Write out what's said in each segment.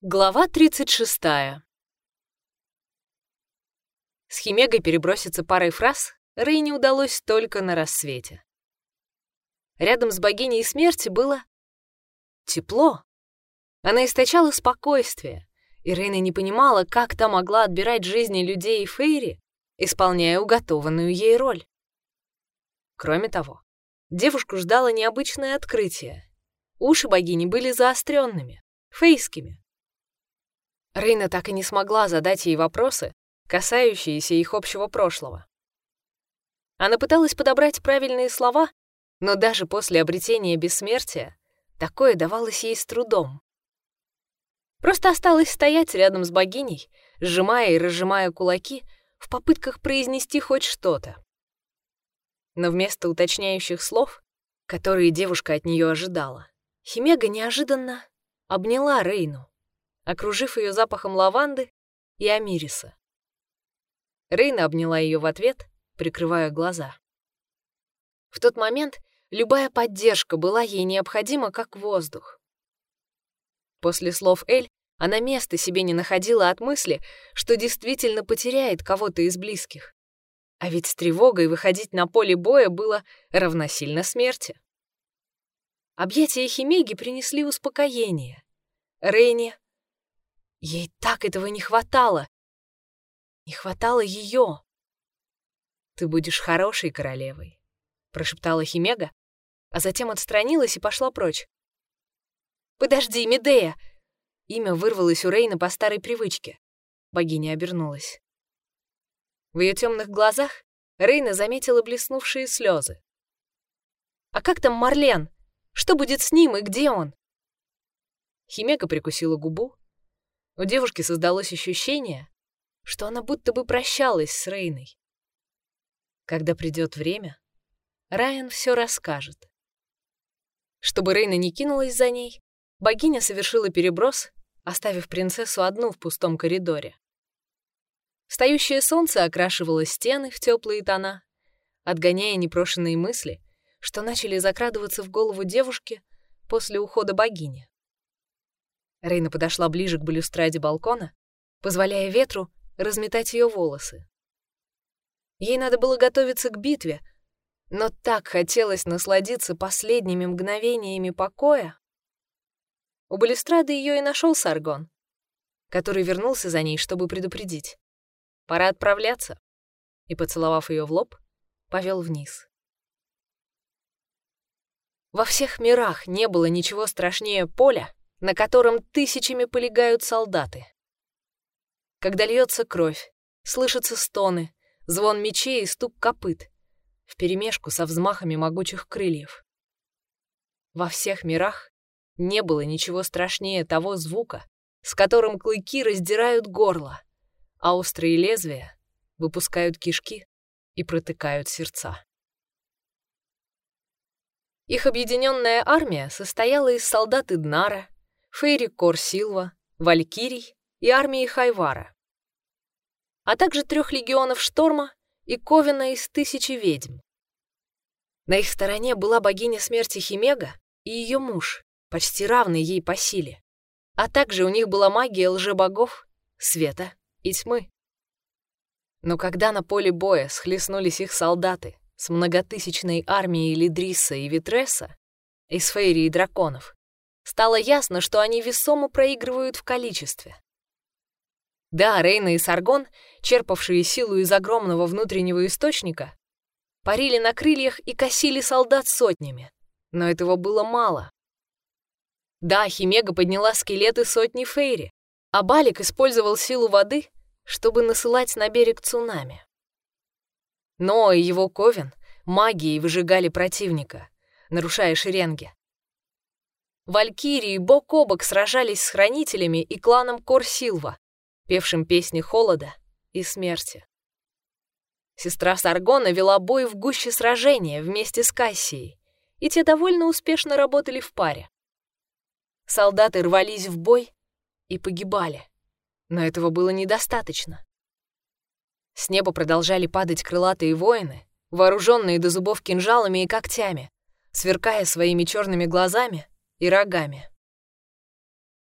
Глава 36. С Химегой переброситься парой фраз Рейне удалось только на рассвете. Рядом с богиней смерти было тепло. Она источала спокойствие, и Рейна не понимала, как та могла отбирать жизни людей и Фейри, исполняя уготованную ей роль. Кроме того, девушку ждало необычное открытие. Уши богини были заостренными, фейскими, Рейна так и не смогла задать ей вопросы, касающиеся их общего прошлого. Она пыталась подобрать правильные слова, но даже после обретения бессмертия такое давалось ей с трудом. Просто осталось стоять рядом с богиней, сжимая и разжимая кулаки в попытках произнести хоть что-то. Но вместо уточняющих слов, которые девушка от нее ожидала, Химега неожиданно обняла Рейну окружив ее запахом лаванды и амириса. Рейна обняла ее в ответ, прикрывая глаза. В тот момент любая поддержка была ей необходима, как воздух. После слов Эль она места себе не находила от мысли, что действительно потеряет кого-то из близких. А ведь с тревогой выходить на поле боя было равносильно смерти. Объятия Химеги принесли успокоение. Рейне Ей так этого не хватало. Не хватало ее. «Ты будешь хорошей королевой», — прошептала Химега, а затем отстранилась и пошла прочь. «Подожди, Медея!» Имя вырвалось у Рейна по старой привычке. Богиня обернулась. В ее темных глазах Рейна заметила блеснувшие слезы. «А как там Марлен? Что будет с ним и где он?» Химека прикусила губу, у девушки создалось ощущение, что она будто бы прощалась с Рейной. Когда придет время, Райан все расскажет. Чтобы Рейна не кинулась за ней, богиня совершила переброс, оставив принцессу одну в пустом коридоре. Встающее солнце окрашивало стены в теплые тона, отгоняя непрошенные мысли, что начали закрадываться в голову девушки после ухода богини. Рейна подошла ближе к балюстраде балкона, позволяя ветру разметать ее волосы. Ей надо было готовиться к битве, но так хотелось насладиться последними мгновениями покоя. У балюстрады ее и нашел Саргон, который вернулся за ней, чтобы предупредить. Пора отправляться. И, поцеловав ее в лоб, повел вниз. Во всех мирах не было ничего страшнее поля, на котором тысячами полегают солдаты. Когда льется кровь, слышатся стоны, звон мечей и стук копыт, вперемешку со взмахами могучих крыльев. Во всех мирах не было ничего страшнее того звука, с которым клыки раздирают горло, а острые лезвия выпускают кишки и протыкают сердца. Их объединенная армия состояла из солдат Иднара, Фейри Корсилва, Валькирий и армии Хайвара, а также трех легионов Шторма и Ковина из тысячи ведьм. На их стороне была богиня смерти Химега и ее муж, почти равный ей по силе, а также у них была магия лжебогов, света и тьмы. Но когда на поле боя схлестнулись их солдаты с многотысячной армией Лидриса и Витреса, из Фейри и драконов, стало ясно, что они весомо проигрывают в количестве. Да, Рейна и Саргон, черпавшие силу из огромного внутреннего источника, парили на крыльях и косили солдат сотнями, но этого было мало. Да, Химега подняла скелеты сотни Фейри, а Балик использовал силу воды, чтобы насылать на берег цунами. Но и его Ковен магией выжигали противника, нарушая шеренги. Валькирии бок о бок сражались с хранителями и кланом Корсилва, певшим песни холода и смерти. Сестра Саргона вела бой в гуще сражения вместе с Кассией, и те довольно успешно работали в паре. Солдаты рвались в бой и погибали, но этого было недостаточно. С неба продолжали падать крылатые воины, вооруженные до зубов кинжалами и когтями, сверкая своими черными глазами и рогами.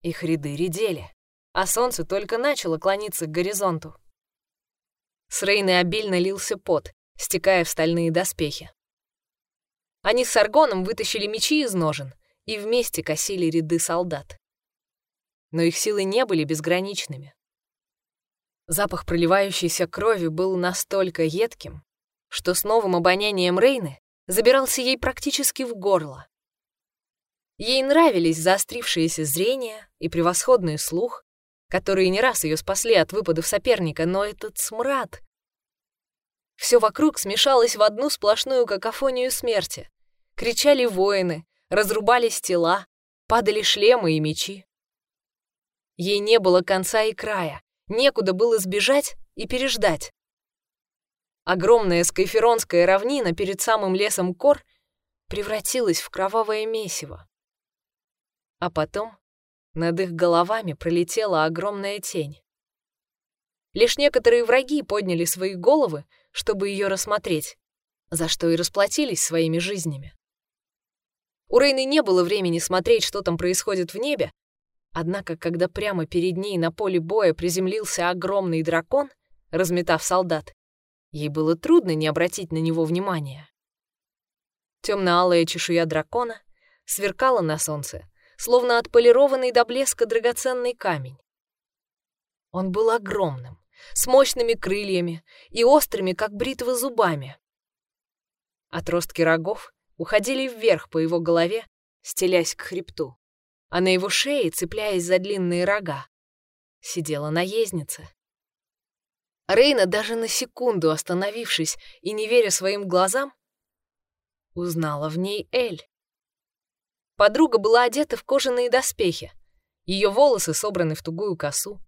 Их ряды редели, а солнце только начало клониться к горизонту. С Рейны обильно лился пот, стекая в стальные доспехи. Они с Аргоном вытащили мечи из ножен и вместе косили ряды солдат. Но их силы не были безграничными. Запах проливающейся крови был настолько едким, что с новым обонянием Рейны забирался ей практически в горло. Ей нравились заострившееся зрение и превосходный слух, которые не раз ее спасли от выпадов соперника, но этот смрад... Все вокруг смешалось в одну сплошную какофонию смерти. Кричали воины, разрубались тела, падали шлемы и мечи. Ей не было конца и края, некуда было сбежать и переждать. Огромная скайферонская равнина перед самым лесом Кор превратилась в кровавое месиво. А потом над их головами пролетела огромная тень. Лишь некоторые враги подняли свои головы, чтобы ее рассмотреть, за что и расплатились своими жизнями. У Рейны не было времени смотреть, что там происходит в небе, однако, когда прямо перед ней на поле боя приземлился огромный дракон, разметав солдат, ей было трудно не обратить на него внимания. Темно-алая чешуя дракона сверкала на солнце, словно отполированный до блеска драгоценный камень. Он был огромным, с мощными крыльями и острыми, как бритвы, зубами. Отростки рогов уходили вверх по его голове, стелясь к хребту, а на его шее, цепляясь за длинные рога, сидела наездница. Рейна, даже на секунду остановившись и не веря своим глазам, узнала в ней Эль. Подруга была одета в кожаные доспехи. Ее волосы собраны в тугую косу.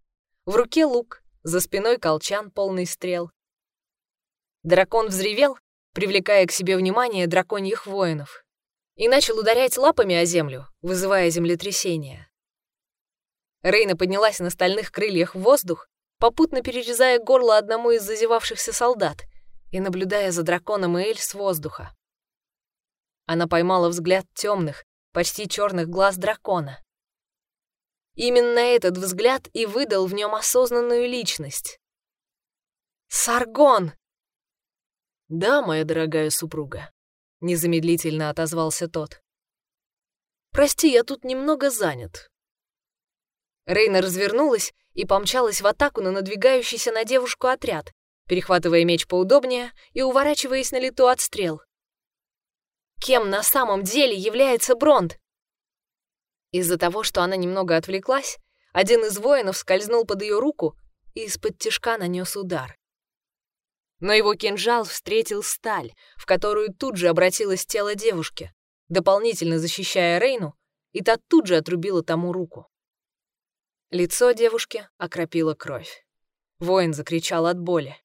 В руке лук, за спиной колчан, полный стрел. Дракон взревел, привлекая к себе внимание драконьих воинов, и начал ударять лапами о землю, вызывая землетрясение. Рейна поднялась на стальных крыльях в воздух, попутно перерезая горло одному из зазевавшихся солдат и наблюдая за драконом Эль с воздуха. Она поймала взгляд темных, почти черных глаз дракона. Именно этот взгляд и выдал в нем осознанную личность. «Саргон!» «Да, моя дорогая супруга», — незамедлительно отозвался тот. «Прости, я тут немного занят». Рейна развернулась и помчалась в атаку на надвигающийся на девушку отряд, перехватывая меч поудобнее и уворачиваясь на лету от стрел. Кем на самом деле является Бронд? Из-за того, что она немного отвлеклась, один из воинов скользнул под ее руку и из-под тишка нанес удар. Но его кинжал встретил сталь, в которую тут же обратилось тело девушки, дополнительно защищая Рейну, и та тут же отрубила тому руку. Лицо девушки окропило кровь. Воин закричал от боли.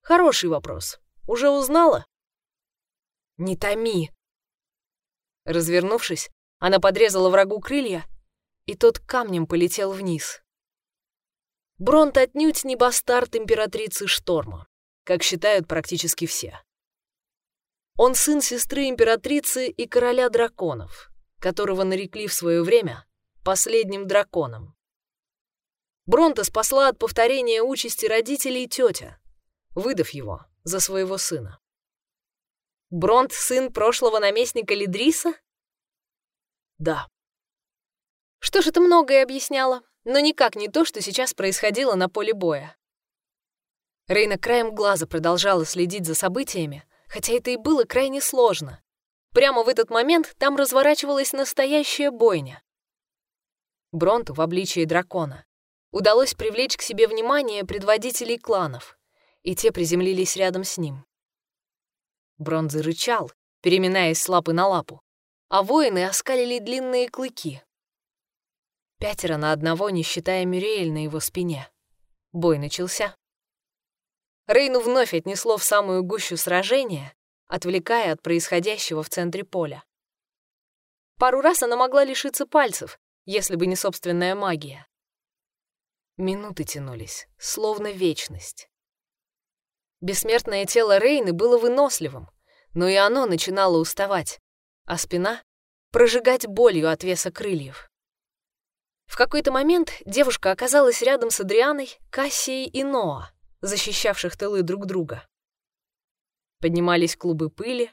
«Хороший вопрос. Уже узнала?» Не томи!» Развернувшись, она подрезала врагу крылья, и тот камнем полетел вниз. Бронт отнюдь не бастард императрицы Шторма, как считают практически все. Он сын сестры императрицы и короля драконов, которого нарекли в свое время последним драконом. Бронта спасла от повторения участи родителей тетя, выдав его за своего сына. Бронт — сын прошлого наместника Лидриса? Да. Что ж, это многое объясняло, но никак не то, что сейчас происходило на поле боя. Рейна краем глаза продолжала следить за событиями, хотя это и было крайне сложно. Прямо в этот момент там разворачивалась настоящая бойня. Бронту в обличии дракона удалось привлечь к себе внимание предводителей кланов, и те приземлились рядом с ним. Бронзы рычал, переминаясь с лапы на лапу, а воины оскалили длинные клыки. Пятеро на одного, не считая Мюриэль на его спине. Бой начался. Рейну вновь отнесло в самую гущу сражения, отвлекая от происходящего в центре поля. Пару раз она могла лишиться пальцев, если бы не собственная магия. Минуты тянулись, словно вечность. Бессмертное тело Рейны было выносливым, но и оно начинало уставать, а спина — прожигать болью от веса крыльев. В какой-то момент девушка оказалась рядом с Адрианой, Кассией и Ноа, защищавших тылы друг друга. Поднимались клубы пыли,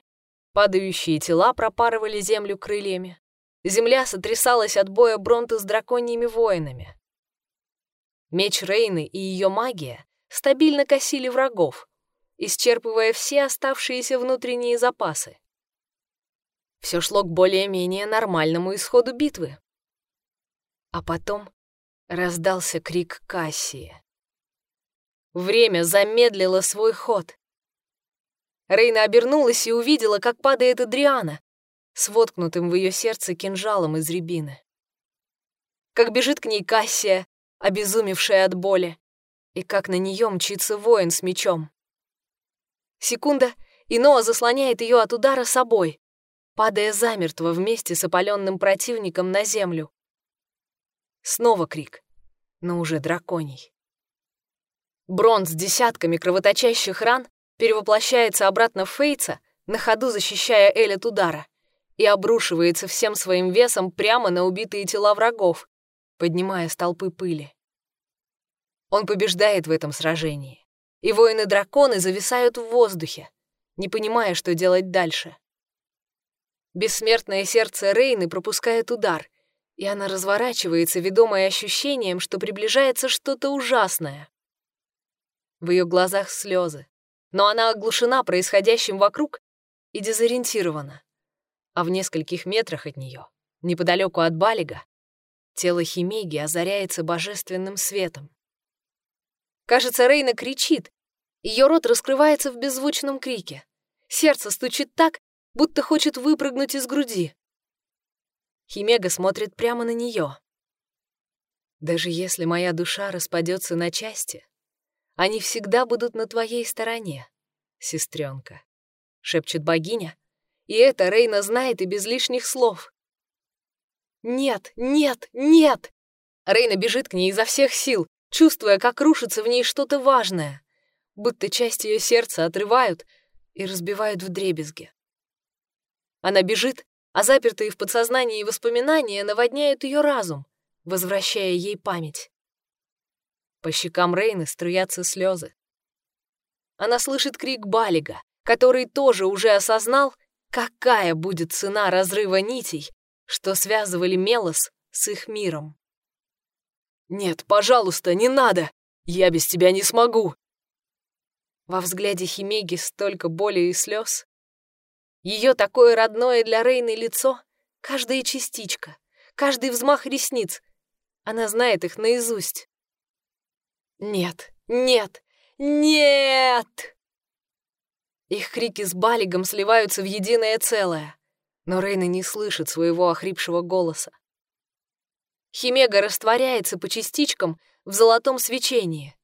падающие тела пропарывали землю крыльями. Земля сотрясалась от боя Бронты с драконьими воинами. Меч Рейны и ее магия стабильно косили врагов, исчерпывая все оставшиеся внутренние запасы. Все шло к более-менее нормальному исходу битвы. А потом раздался крик Кассии. Время замедлило свой ход. Рейна обернулась и увидела, как падает Адриана, с воткнутым в ее сердце кинжалом из рябины. Как бежит к ней Кассия, обезумевшая от боли, и как на нее мчится воин с мечом. Секунда, и Ноа заслоняет ее от удара собой, падая замертво вместе с опаленным противником на землю. Снова крик, но уже драконий. Бронз с десятками кровоточащих ран перевоплощается обратно в Фейца, на ходу защищая Эль от удара, и обрушивается всем своим весом прямо на убитые тела врагов, поднимая столпы пыли. Он побеждает в этом сражении, и воины-драконы зависают в воздухе, не понимая, что делать дальше. Бессмертное сердце Рейны пропускает удар, и она разворачивается, ведомая ощущением, что приближается что-то ужасное. В ее глазах слезы, но она оглушена происходящим вокруг и дезориентирована. А в нескольких метрах от нее, неподалеку от Балига, тело Химеги озаряется божественным светом. Кажется, Рейна кричит, ее рот раскрывается в беззвучном крике. Сердце стучит так, будто хочет выпрыгнуть из груди. Химега смотрит прямо на нее. Даже если моя душа распадется на части, они всегда будут на твоей стороне, сестренка, шепчет богиня, и это Рейна знает и без лишних слов. Нет, нет, нет! Рейна бежит к ней изо всех сил, чувствуя, как рушится в ней что-то важное, будто часть ее сердца отрывают и разбивают в дребезги. Она бежит, а запертые в подсознании воспоминания наводняют ее разум, возвращая ей память. По щекам Рейны струятся слезы. Она слышит крик Балига, который тоже уже осознал, какая будет цена разрыва нитей, что связывали Мелос с их миром. «Нет, пожалуйста, не надо! Я без тебя не смогу!» Во взгляде Химеги столько боли и слез, ее такое родное для Рейны лицо, каждая частичка, каждый взмах ресниц. Она знает их наизусть. Нет, нет, нет! Их крики с Балигом сливаются в единое целое, но Рейна не слышит своего охрипшего голоса. Химега растворяется по частичкам в золотом свечении,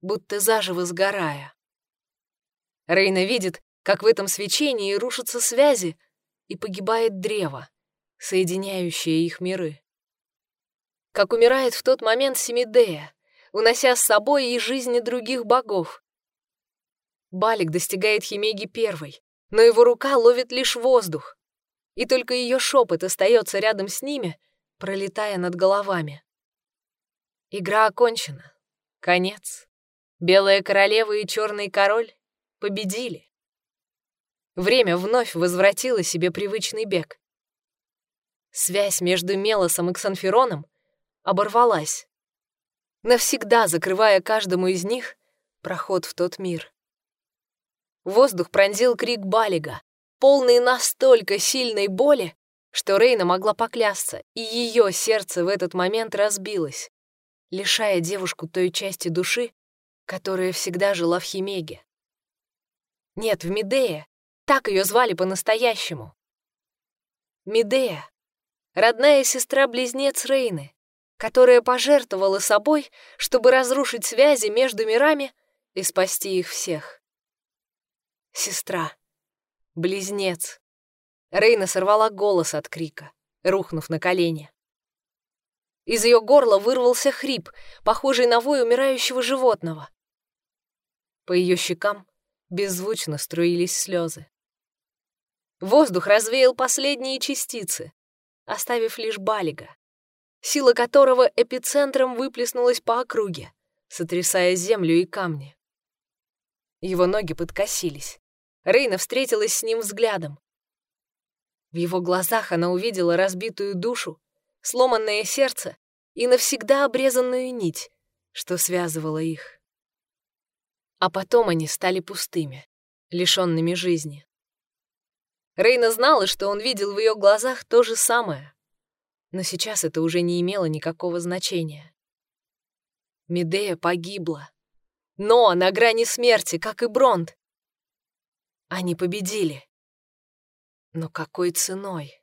будто заживо сгорая. Рейна видит, как в этом свечении рушатся связи и погибает древо, соединяющее их миры. Как умирает в тот момент Семидея, унося с собой и жизни других богов. Балик достигает Химеги первой, но его рука ловит лишь воздух, и только ее шепот остается рядом с ними, пролетая над головами. Игра окончена. Конец. Белая королева и черный король победили. Время вновь возвратило себе привычный бег. Связь между Мелосом и Ксанфероном оборвалась, навсегда закрывая каждому из них проход в тот мир. Воздух пронзил крик Балига, полный настолько сильной боли, что Рейна могла поклясться, и ее сердце в этот момент разбилось, лишая девушку той части души, которая всегда жила в Химеге. Нет, в Медее так ее звали по-настоящему. Медея, родная сестра-близнец Рейны, которая пожертвовала собой, чтобы разрушить связи между мирами и спасти их всех. Сестра, близнец. Рейна сорвала голос от крика, рухнув на колени. Из ее горла вырвался хрип, похожий на вой умирающего животного. По ее щекам беззвучно струились слезы. Воздух развеял последние частицы, оставив лишь Балига. сила которого эпицентром выплеснулась по округе, сотрясая землю и камни. Его ноги подкосились. Рейна встретилась с ним взглядом. В его глазах она увидела разбитую душу, сломанное сердце и навсегда обрезанную нить, что связывала их. А потом они стали пустыми, лишенными жизни. Рейна знала, что он видел в ее глазах то же самое, но сейчас это уже не имело никакого значения. Медея погибла. Но на грани смерти, как и Бронт. Они победили. Но какой ценой?